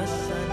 was sunny.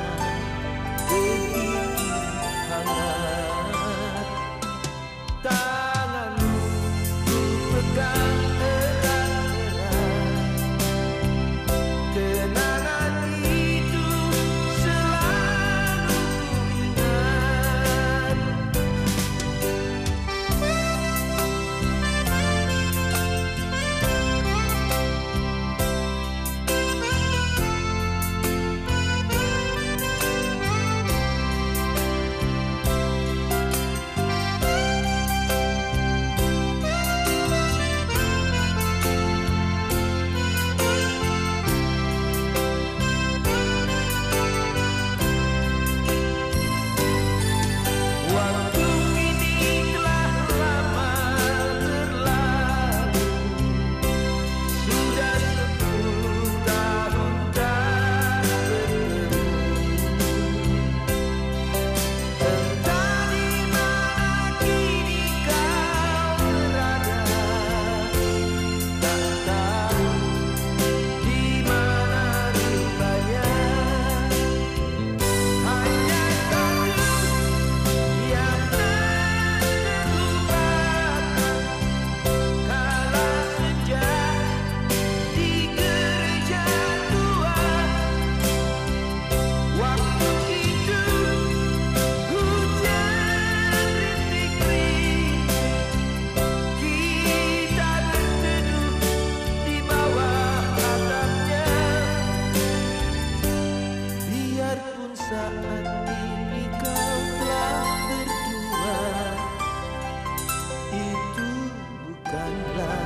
la